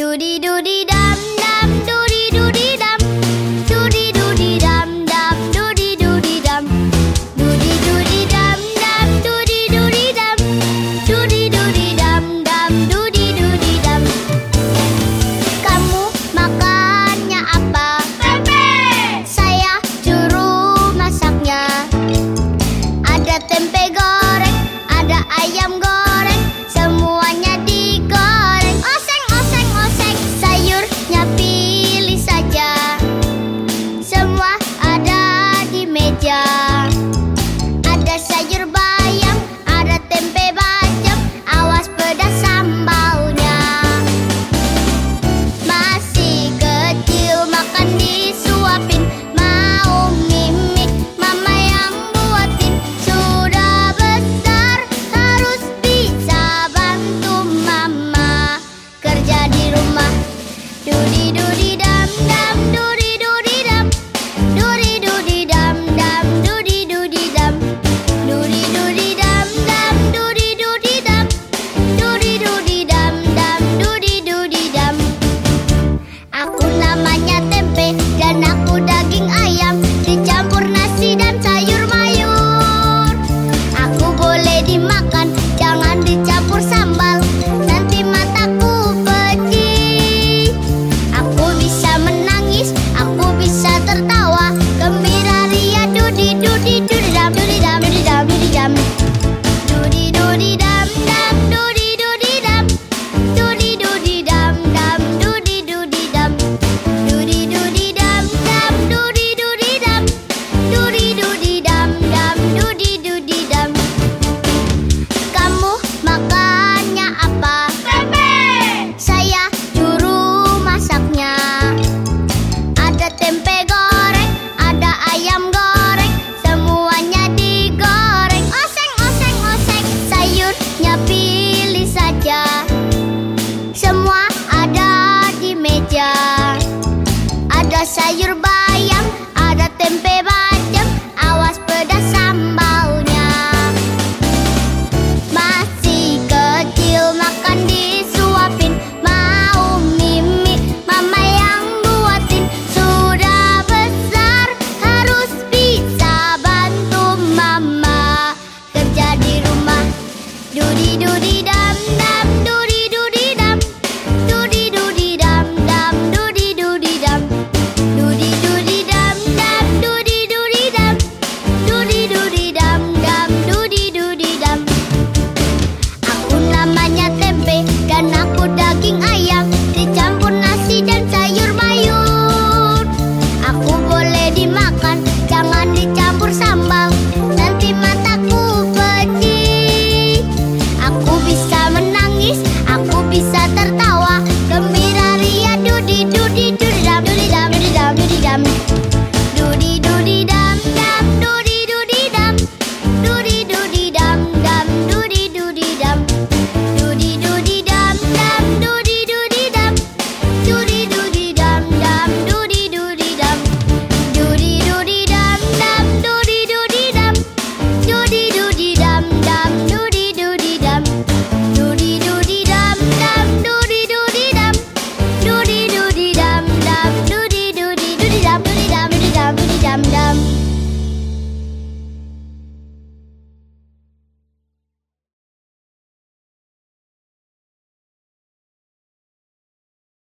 ดูดีดูดีดา do do do sayur bayam, ada tempe